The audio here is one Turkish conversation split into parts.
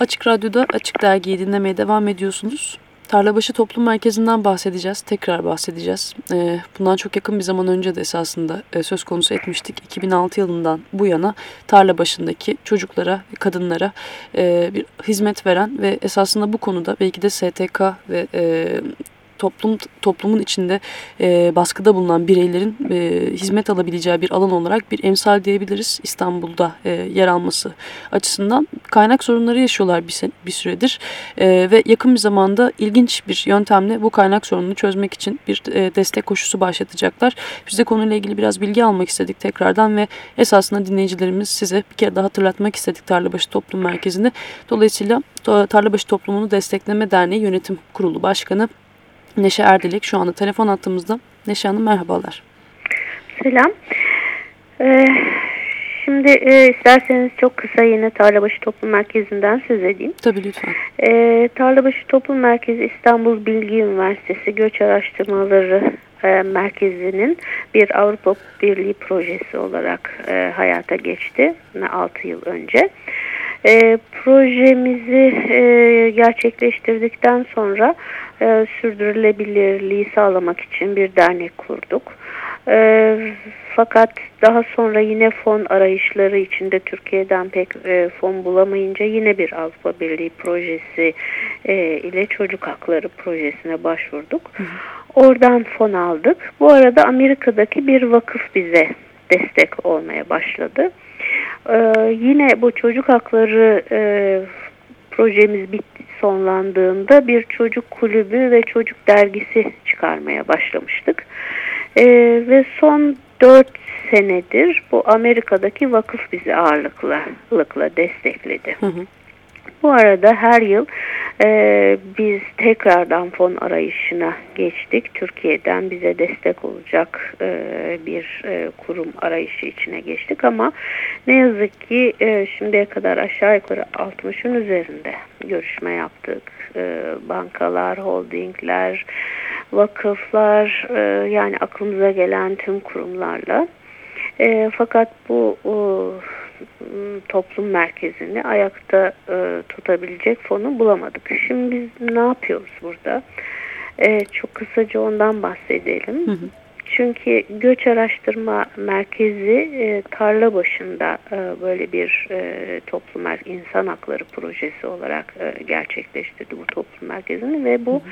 Açık Radyo'da Açık Dergi'yi dinlemeye devam ediyorsunuz. Tarlabaşı Toplum Merkezi'nden bahsedeceğiz. Tekrar bahsedeceğiz. Ee, bundan çok yakın bir zaman önce de esasında e, söz konusu etmiştik. 2006 yılından bu yana tarla başındaki çocuklara, kadınlara e, bir hizmet veren ve esasında bu konuda belki de STK ve e, toplum toplumun içinde e, baskıda bulunan bireylerin e, hizmet alabileceği bir alan olarak bir emsal diyebiliriz İstanbul'da e, yer alması açısından. Kaynak sorunları yaşıyorlar bir, bir süredir e, ve yakın bir zamanda ilginç bir yöntemle bu kaynak sorununu çözmek için bir e, destek koşusu başlatacaklar. Biz de konuyla ilgili biraz bilgi almak istedik tekrardan ve esasında dinleyicilerimiz size bir kere daha hatırlatmak istedik Tarlabaşı Toplum Merkezi'ni. Dolayısıyla Tarlabaşı Toplumunu Destekleme Derneği Yönetim Kurulu Başkanı Neşe Erdelik şu anda telefon attığımızda. Neşe Hanım merhabalar. Selam. Ee, şimdi e, isterseniz çok kısa yine Tarlabaşı Toplum Merkezi'nden söz edeyim. Tabii lütfen. Ee, Tarlabaşı Toplum Merkezi İstanbul Bilgi Üniversitesi Göç Araştırmaları e, Merkezi'nin bir Avrupa Birliği projesi olarak e, hayata geçti 6 yıl önce. E, projemizi e, gerçekleştirdikten sonra e, sürdürülebilirliği sağlamak için bir dernek kurduk. E, fakat daha sonra yine fon arayışları içinde Türkiye'den pek e, fon bulamayınca yine bir Avrupa Birliği projesi e, ile çocuk hakları projesine başvurduk. Oradan fon aldık. Bu arada Amerika'daki bir vakıf bize destek olmaya başladı. Ee, yine bu çocuk hakları e, projemiz bitti sonlandığında bir çocuk kulübü ve çocuk dergisi çıkarmaya başlamıştık. Ee, ve son dört senedir bu Amerika'daki vakıf bizi ağırlıkla destekledi. Hı hı. Bu arada her yıl e, biz tekrardan fon arayışına geçtik. Türkiye'den bize destek olacak e, bir e, kurum arayışı içine geçtik ama ne yazık ki e, şimdiye kadar aşağı yukarı 60'ın üzerinde görüşme yaptık. E, bankalar, holdingler, vakıflar e, yani aklımıza gelen tüm kurumlarla. E, fakat bu o, toplum merkezini ayakta e, tutabilecek fonu bulamadık. Şimdi biz ne yapıyoruz burada? E, çok kısaca ondan bahsedelim. Hı hı. Çünkü göç araştırma merkezi e, tarla başında e, böyle bir e, toplum insan hakları projesi olarak e, gerçekleştirdi bu toplum merkezini ve bu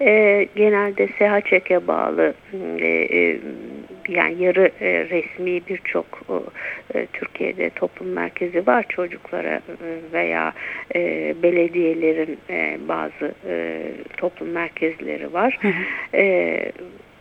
e, genelde SHÇ'ye bağlı e, e, yani yarı e, resmi birçok e, Türkiye'de toplum merkezi var çocuklara e, veya e, belediyelerin e, bazı e, toplum merkezleri var. Hı hı. E,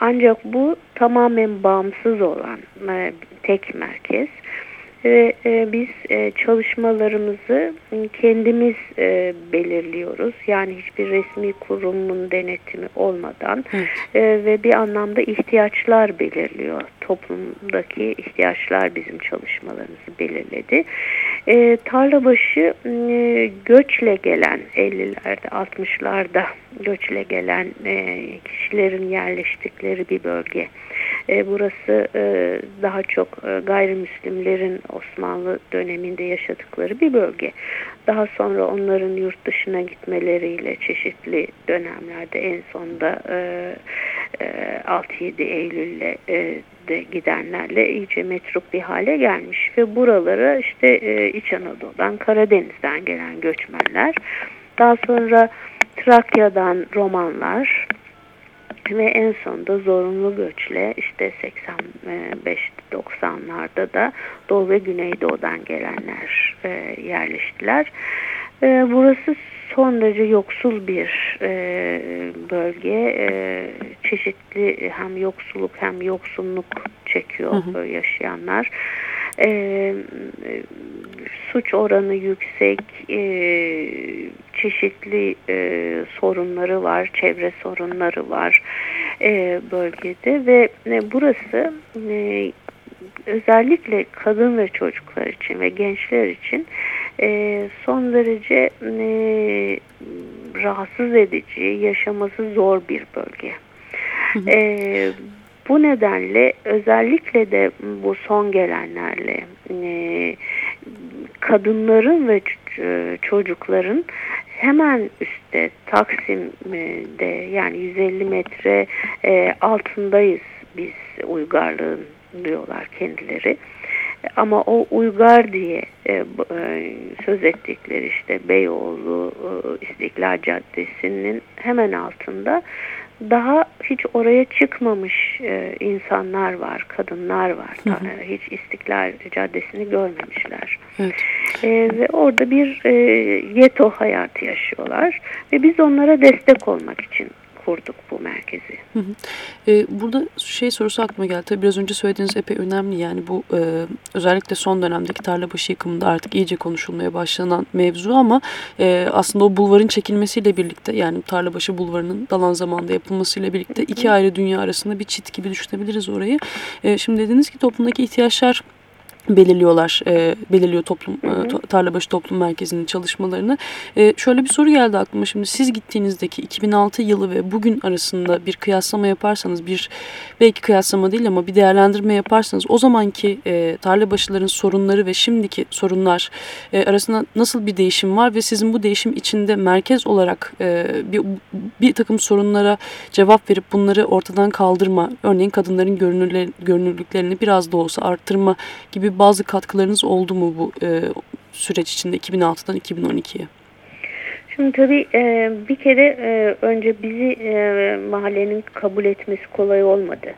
ancak bu tamamen bağımsız olan e, tek merkez ve e, biz e, çalışmalarımızı kendimiz e, belirliyoruz. Yani hiçbir resmi kurumun denetimi olmadan evet. e, ve bir anlamda ihtiyaçlar belirliyor. Toplumdaki ihtiyaçlar bizim çalışmalarımızı belirledi. E, tarlabaşı e, göçle gelen 50'lerde 60'larda göçle gelen e, kişilerin yerleştikleri bir bölge. E, burası e, daha çok e, gayrimüslimlerin Osmanlı döneminde yaşadıkları bir bölge. Daha sonra onların yurt dışına gitmeleriyle çeşitli dönemlerde en sonda e, e, 6-7 Eylül'le e, de gidenlerle iyice metruk bir hale gelmiş ve buralara işte e, İç Anadolu'dan Karadeniz'den gelen göçmenler daha sonra Trakya'dan romanlar ve en sonunda zorunlu göçle işte 85-90'larda da Doğu ve Güneydoğu'dan gelenler e, yerleştiler. E, burası son derece yoksul bir e, bölge. E, çeşitli hem yoksulluk hem yoksunluk çekiyor hı hı. yaşayanlar. E, suç oranı yüksek, e, çeşitli e, sorunları var, çevre sorunları var e, bölgede ve e, burası e, özellikle kadın ve çocuklar için ve gençler için e, son derece e, rahatsız edici, yaşaması zor bir bölge. E, bu nedenle özellikle de bu son gelenlerle e, kadınların ve e, çocukların hemen üstte Taksim'de yani 150 metre e, altındayız biz uygarlığın diyorlar kendileri. Ama o uygar diye e, e, söz ettikleri işte Beyoğlu e, İstiklal Caddesi'nin hemen altında daha hiç oraya çıkmamış e, insanlar var, kadınlar var. Hı hı. Hiç İstiklal Caddesi'ni görmemişler. Evet. E, ve orada bir e, yeto hayatı yaşıyorlar. Ve biz onlara destek olmak için kurduk bu merkezi. Hı hı. Ee, burada şey sorusu aklıma geldi. Tabii biraz önce söylediğiniz epey önemli. Yani bu e, özellikle son dönemdeki tarla başı yıkımında artık iyice konuşulmaya başlanan mevzu ama e, aslında o bulvarın çekilmesiyle birlikte yani tarla başı bulvarının dalan zamanda yapılmasıyla birlikte iki ayrı dünya arasında bir çit gibi düşünebiliriz orayı. E, şimdi dediniz ki toplumdaki ihtiyaçlar belirliyorlar, e, belirliyor toplum e, Tarlabaşı Toplum Merkezi'nin çalışmalarını. E, şöyle bir soru geldi aklıma şimdi. Siz gittiğinizdeki 2006 yılı ve bugün arasında bir kıyaslama yaparsanız, bir belki kıyaslama değil ama bir değerlendirme yaparsanız o zamanki e, tarlabaşıların sorunları ve şimdiki sorunlar e, arasında nasıl bir değişim var ve sizin bu değişim içinde merkez olarak e, bir, bir takım sorunlara cevap verip bunları ortadan kaldırma, örneğin kadınların görünürlüklerini biraz da olsa arttırma gibi bazı katkılarınız oldu mu bu e, süreç içinde 2006'dan 2012'ye? Şimdi tabii e, bir kere e, önce bizi e, mahallenin kabul etmesi kolay olmadı.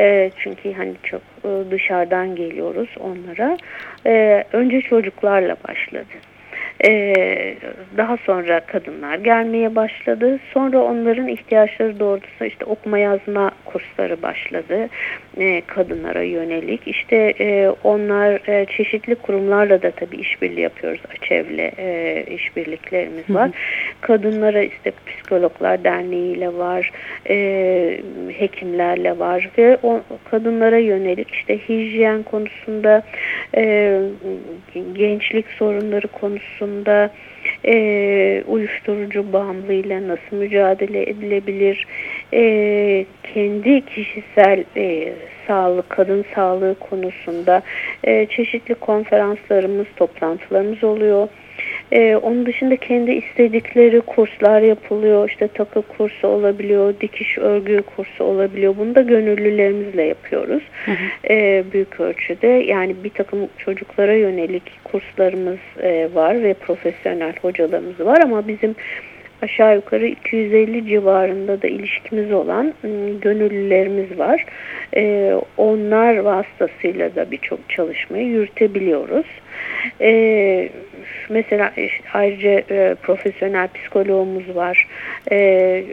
E, çünkü hani çok e, dışarıdan geliyoruz onlara. E, önce çocuklarla başladı. Ee, daha sonra kadınlar gelmeye başladı. Sonra onların ihtiyaçları doğrultusunda işte okuma yazma kursları başladı. Ee, kadınlara yönelik. İşte e, onlar e, çeşitli kurumlarla da tabii işbirliği yapıyoruz. Açev'le e, işbirliklerimiz var. Hı hı. Kadınlara işte psikologlar derneğiyle var. E, hekimlerle var ve o kadınlara yönelik işte hijyen konusunda e, gençlik sorunları konusunda konusunda e, uyuşturucu bağımlılığıyla nasıl mücadele edilebilir, e, kendi kişisel e, sağlık, kadın sağlığı konusunda e, çeşitli konferanslarımız, toplantılarımız oluyor. Ee, onun dışında kendi istedikleri kurslar yapılıyor. İşte takı kursu olabiliyor, dikiş örgü kursu olabiliyor. Bunu da gönüllülerimizle yapıyoruz. Hı hı. Ee, büyük ölçüde. Yani bir takım çocuklara yönelik kurslarımız e, var ve profesyonel hocalarımız var ama bizim aşağı yukarı 250 civarında da ilişkimiz olan ıı, gönüllülerimiz var. Ee, onlar vasıtasıyla da birçok çalışmayı yürütebiliyoruz. Ee, mesela işte ayrıca e, profesyonel psikologumuz var. Ee,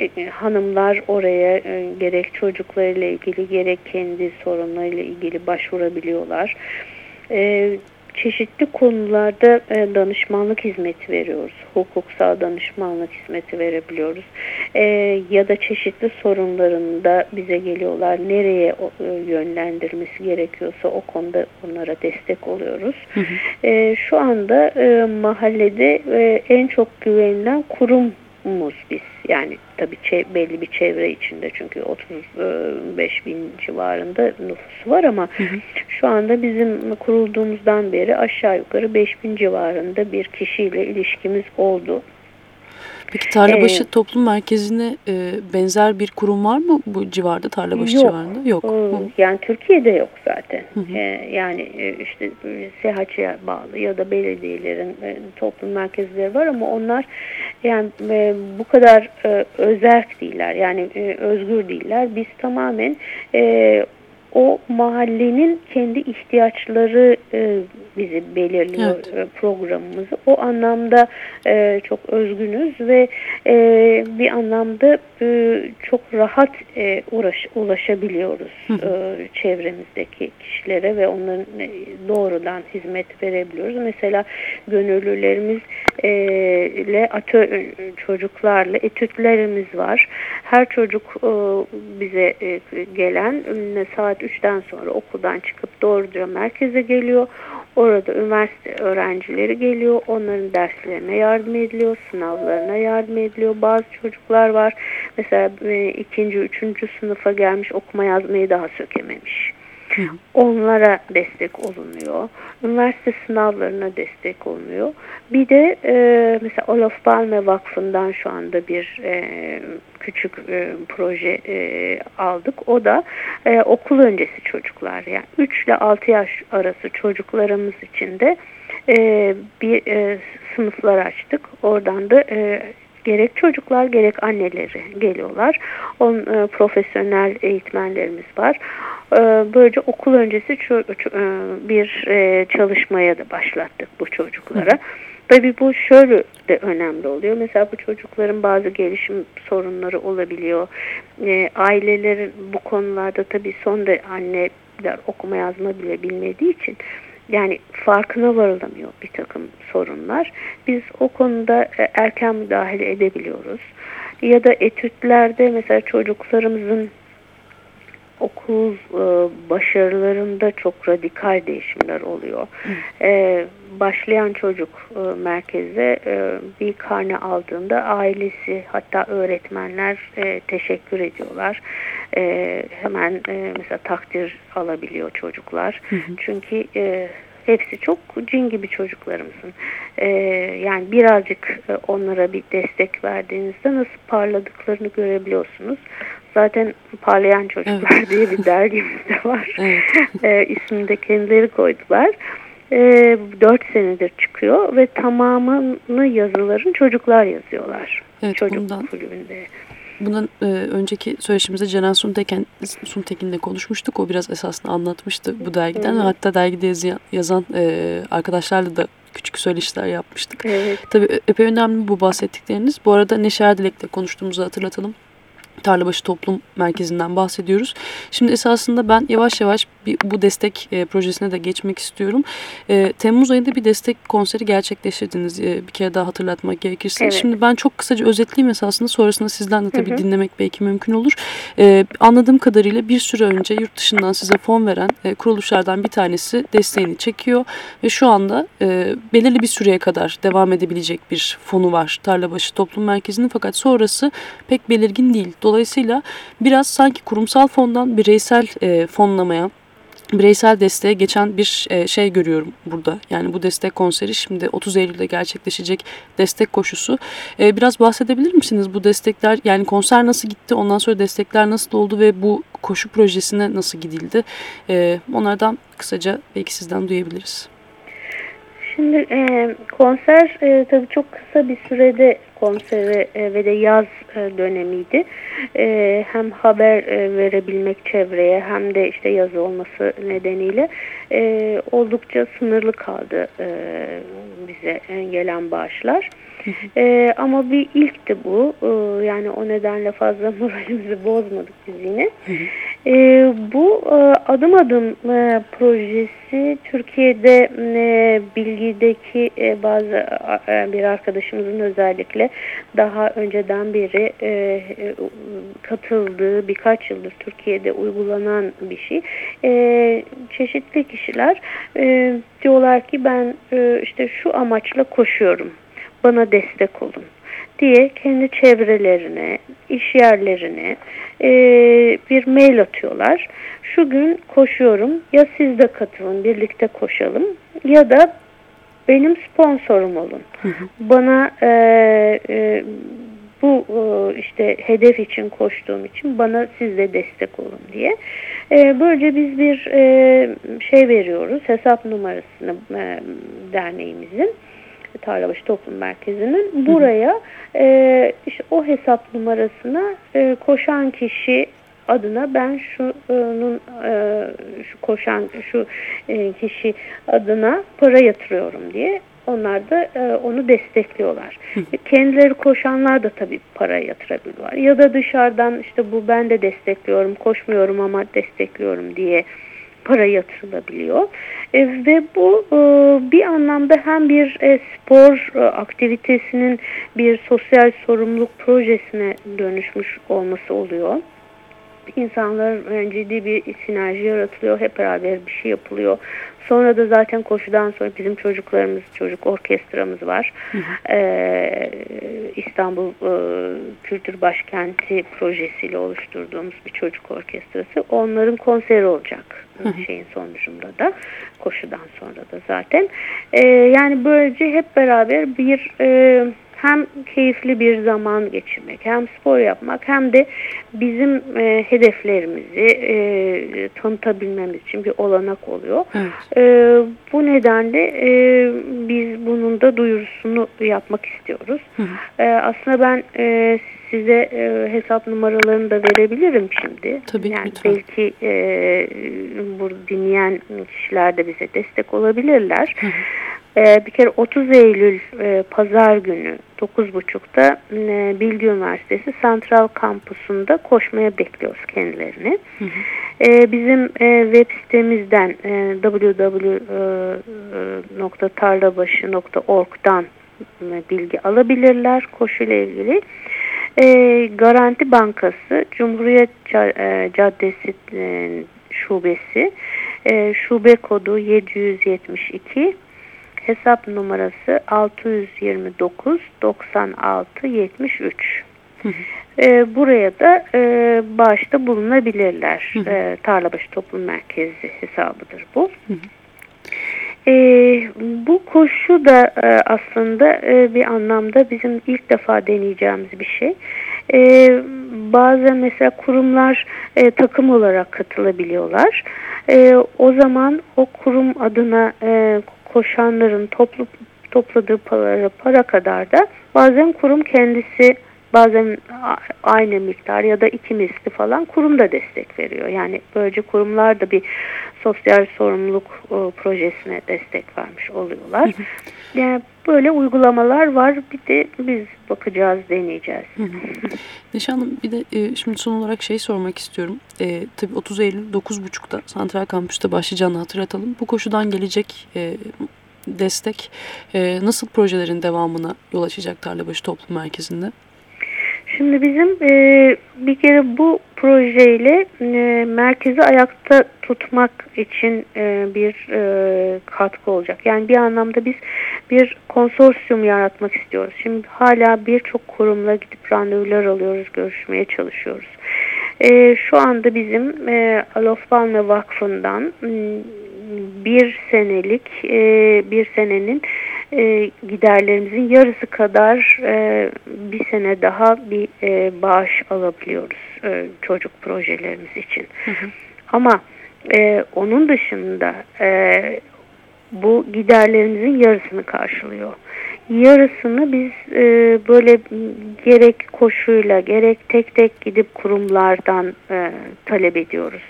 e, hanımlar oraya e, gerek çocuklarıyla ilgili gerek kendi sorunlarıyla ilgili başvurabiliyorlar. E, çeşitli konularda e, danışmanlık hizmeti veriyoruz. Hukuksal danışmanlık hizmeti verebiliyoruz. E, ya da çeşitli sorunlarında bize geliyorlar. Nereye e, yönlendirmesi gerekiyorsa o konuda onlara destek oluyoruz. Hı hı. E, şu anda e, mahallede e, en çok güvenilen kurum muz biz. Yani tabii belli bir çevre içinde çünkü 35 bin civarında nüfusu var ama hı hı. şu anda bizim kurulduğumuzdan beri aşağı yukarı 5 bin civarında bir kişiyle ilişkimiz oldu. Peki Tarlabaşı ee, Toplum Merkezi'ne e, benzer bir kurum var mı bu civarda Tarlabaşı yok, civarında? Yok. E, yani Türkiye'de yok zaten. Hı hı. E, yani işte SHC'ye bağlı ya da belediyelerin e, toplum merkezleri var ama onlar yani e, bu kadar e, özerk değiller. Yani e, özgür değiller. Biz tamamen e, o mahallenin kendi ihtiyaçları e, bizi belirliyor evet. E, programımızı. O anlamda e, çok özgünüz ve e, bir anlamda e, çok rahat e, uğraş, ulaşabiliyoruz e, çevremizdeki kişilere ve onların e, doğrudan hizmet verebiliyoruz. Mesela gönüllülerimiz e, atö çocuklarla etütlerimiz var. Her çocuk e, bize e, gelen saat 3'ten sonra okuldan çıkıp doğruca merkeze geliyor. Orada üniversite öğrencileri geliyor. Onların derslerine yardım ediliyor. Sınavlarına yardım ediliyor. Bazı çocuklar var. Mesela e, ikinci, üçüncü sınıfa gelmiş okuma yazmayı daha sökememiş. Onlara destek olunuyor. Üniversite sınavlarına destek olunuyor. Bir de e, mesela Olof Palme Vakfı'ndan şu anda bir e, küçük e, proje e, aldık. O da e, okul öncesi çocuklar yani 3 ile 6 yaş arası çocuklarımız için de e, bir e, sınıflar açtık. Oradan da e, gerek çocuklar gerek anneleri geliyorlar. On, e, profesyonel eğitmenlerimiz var. E, böylece okul öncesi e, bir e, çalışmaya da başlattık bu çocuklara. Tabii bu şöyle de önemli oluyor. Mesela bu çocukların bazı gelişim sorunları olabiliyor. E, ailelerin bu konularda tabii son da anneler okuma yazma bile bilmediği için yani farkına varılamıyor bir takım sorunlar. Biz o konuda erken müdahale edebiliyoruz. Ya da etütlerde mesela çocuklarımızın okul e, başarılarında çok radikal değişimler oluyor. E, başlayan çocuk e, merkeze e, bir karne aldığında ailesi hatta öğretmenler e, teşekkür ediyorlar. E, hemen e, mesela takdir alabiliyor çocuklar. Hı hı. Çünkü e, hepsi çok cin gibi çocuklarımızın. Ee, yani birazcık e, onlara bir destek verdiğinizde nasıl parladıklarını görebiliyorsunuz. Zaten Parlayan Çocuklar evet. diye bir dergimiz de var. Evet. e, ismini de kendileri koydular. E, 4 senedir çıkıyor ve tamamını yazıların çocuklar yazıyorlar. Evet, Çocuk bundan, kulübünde. Bundan e, önceki söyleşimizde Ceren Suntekin, Suntekin'le konuşmuştuk. O biraz esasını anlatmıştı bu dergiden. Evet. Hatta dergide yazan, yazan e, arkadaşlarla da küçük söyleşiler yapmıştık. Evet. Tabii epey önemli bu bahsettikleriniz. Bu arada Neşe Erdilek'le konuştuğumuzu hatırlatalım. Tarlabaşı Toplum Merkezi'nden bahsediyoruz. Şimdi esasında ben yavaş yavaş bir, bu destek e, projesine de geçmek istiyorum. E, Temmuz ayında bir destek konseri gerçekleştirdiniz. E, bir kere daha hatırlatmak gerekirse. Evet. Şimdi ben çok kısaca özetleyeyim esasında. Sonrasında sizden de tabii hı hı. dinlemek belki mümkün olur. E, anladığım kadarıyla bir süre önce yurt dışından size fon veren e, kuruluşlardan bir tanesi desteğini çekiyor. Ve şu anda e, belirli bir süreye kadar devam edebilecek bir fonu var Tarlabaşı Toplum Merkezi'nin. Fakat sonrası pek belirgin değil. Dolayısıyla biraz sanki kurumsal fondan bireysel e, fonlamaya bireysel desteğe geçen bir e, şey görüyorum burada. Yani bu destek konseri şimdi 30 Eylül'de gerçekleşecek destek koşusu. E, biraz bahsedebilir misiniz bu destekler? Yani konser nasıl gitti? Ondan sonra destekler nasıl oldu ve bu koşu projesine nasıl gidildi? E, onlardan kısaca belki sizden duyabiliriz. Şimdi e, konser e, tabii çok kısa bir sürede konseri e, ve de yaz e, dönemiydi. E, hem haber verebilmek çevreye hem de işte yazı olması nedeniyle oldukça sınırlı kaldı bize gelen bağışlar. e, ama bir ilkti bu. E, yani o nedenle fazla moralimizi bozmadık biz yine. E, bu e, adım adım e, projesi Türkiye'de e, bilgideki e, bazı e, bir arkadaşımızın özellikle daha önceden beri e, e, katıldığı birkaç yıldır Türkiye'de uygulanan bir şey. E, çeşitli kişiler e, diyorlar ki ben e, işte şu amaçla koşuyorum. Bana destek olun diye kendi çevrelerine, iş yerlerine e, bir mail atıyorlar. Şu gün koşuyorum ya siz de katılın birlikte koşalım ya da benim sponsorum olun. Hı hı. Bana e, e, bu e, işte hedef için koştuğum için bana siz de destek olun diye. E, böylece biz bir e, şey veriyoruz hesap numarasını e, derneğimizin. Tarlabaşı Toplum Merkezi'nin buraya e, işte o hesap numarasına e, koşan kişi adına ben şunun e, şu koşan şu e, kişi adına para yatırıyorum diye onlar da e, onu destekliyorlar. Kendileri koşanlar da tabii para yatırabiliyorlar. Ya da dışarıdan işte bu ben de destekliyorum, koşmuyorum ama destekliyorum diye para yatırılabiliyor. E, ve bu e, bir anlamda hem bir e, spor e, aktivitesinin bir sosyal sorumluluk projesine dönüşmüş olması oluyor. İnsanlar ciddi bir sinerji yaratılıyor. Hep beraber bir şey yapılıyor. Sonra da zaten koşudan sonra bizim çocuklarımız, çocuk orkestramız var. Hı hı. Ee, İstanbul e, Kültür Başkenti projesiyle oluşturduğumuz bir çocuk orkestrası. Onların konseri olacak hı. şeyin sonucunda da. Koşudan sonra da zaten. Ee, yani böylece hep beraber bir... E, hem keyifli bir zaman geçirmek, hem spor yapmak hem de bizim e, hedeflerimizi e, tanıtabilmemiz için bir olanak oluyor. Evet. E, bu nedenle e, biz bunun da duyurusunu yapmak istiyoruz. Hı hı. E, aslında ben e, size e, hesap numaralarını da verebilirim şimdi. Tabii yani lütfen. Belki e, bu dinleyen kişiler de bize destek olabilirler. Hı hı. E, bir kere 30 Eylül e, Pazar günü 9.30'da e, Bilgi Üniversitesi Santral Kampusunda koşmaya bekliyoruz kendilerini. Hı hı. E, bizim e, web sitemizden e, www.tarlabaşı.org'dan e, bilgi alabilirler koşuyla ilgili. E, Garanti Bankası Cumhuriyet e, Caddesi e, Şubesi e, şube kodu 772 hesap numarası 629 96 73 e, buraya da e, bağışta bulunabilirler. E, Tarlabaşı Toplum Merkezi hesabıdır bu. E, bu koşu da e, aslında e, bir anlamda bizim ilk defa deneyeceğimiz bir şey. E, bazen mesela kurumlar e, takım olarak katılabiliyorlar. E, o zaman o kurum adına e, koşanların toplu, topladığı para, para kadar da bazen kurum kendisi bazen aynı miktar ya da iki misli falan kurum da destek veriyor. Yani böylece kurumlar da bir sosyal sorumluluk e, projesine destek vermiş oluyorlar. Yani böyle uygulamalar var. Bir de biz bakacağız, deneyeceğiz. Neşe Hanım bir de e, şimdi son olarak şey sormak istiyorum. E, tabii 30 Eylül 9.30'da Santral Kampüs'te başlayacağını hatırlatalım. Bu koşudan gelecek e, destek e, nasıl projelerin devamına yol açacak Tarlabaşı Toplum Merkezi'nde? Şimdi bizim e, bir kere bu projeyle e, merkezi ayakta tutmak için e, bir e, katkı olacak. Yani bir anlamda biz bir konsorsiyum yaratmak istiyoruz. Şimdi hala birçok kurumla gidip randevular alıyoruz, görüşmeye çalışıyoruz. E, şu anda bizim e, Alof Balme Vakfı'ndan bir senelik e, bir senenin e, giderlerimizin yarısı kadar e, bir sene daha bir e, bağış alabiliyoruz e, çocuk projelerimiz için. Hı hı. Ama e, onun dışında e, bu giderlerimizin yarısını karşılıyor. Yarısını biz e, böyle gerek koşuyla gerek tek tek gidip kurumlardan e, talep ediyoruz.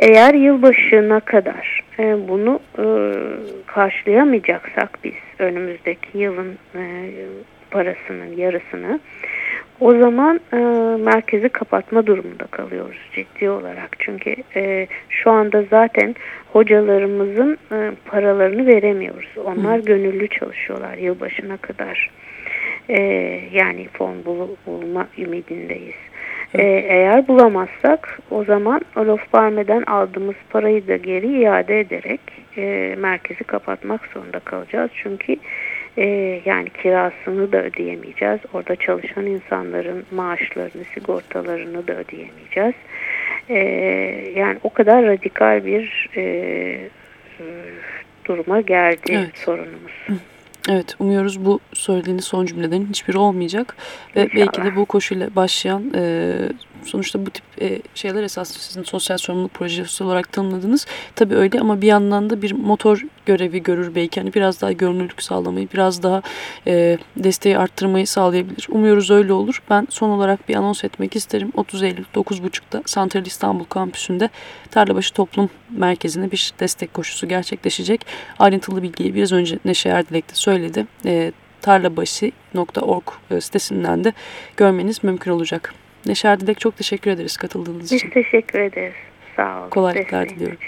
Eğer yılbaşına kadar e, bunu e, karşılayamayacaksak biz önümüzdeki yılın e, parasının yarısını o zaman e, merkezi kapatma durumunda kalıyoruz ciddi olarak. Çünkü e, şu anda zaten hocalarımızın e, paralarını veremiyoruz. Onlar Hı. gönüllü çalışıyorlar yılbaşına kadar. E, yani fon bul bulma ümidindeyiz. E, eğer bulamazsak o zaman Olof Barme'den aldığımız parayı da geri iade ederek e, merkezi kapatmak zorunda kalacağız. Çünkü e, yani kirasını da ödeyemeyeceğiz. Orada çalışan insanların maaşlarını, sigortalarını da ödeyemeyeceğiz. E, yani o kadar radikal bir e, duruma geldi evet. sorunumuz. Evet umuyoruz bu söylediğiniz son cümlelerin hiçbiri olmayacak ve belki de bu koşuyla başlayan e, sonuçta bu tip e, şeyler esasında sizin sosyal sorumluluk projesi olarak tanımladınız. Tabii öyle ama bir yandan da bir motor görevi görür belki. Hani biraz daha görünürlük sağlamayı, biraz daha e, desteği arttırmayı sağlayabilir. Umuyoruz öyle olur. Ben son olarak bir anons etmek isterim. 30 Eylül 9.30'da Santral İstanbul Kampüsü'nde Tarlabaşı Toplum Merkezi'ne bir destek koşusu gerçekleşecek. Ayrıntılı bilgiyi biraz önce Neşe Erdilek de söyledi. E, tarlabaşı.org e, sitesinden de görmeniz mümkün olacak. Neşer Dilek çok teşekkür ederiz katıldığınız Biz için. Biz teşekkür ederiz. Sağ olun. Kolaylıklar diliyorum.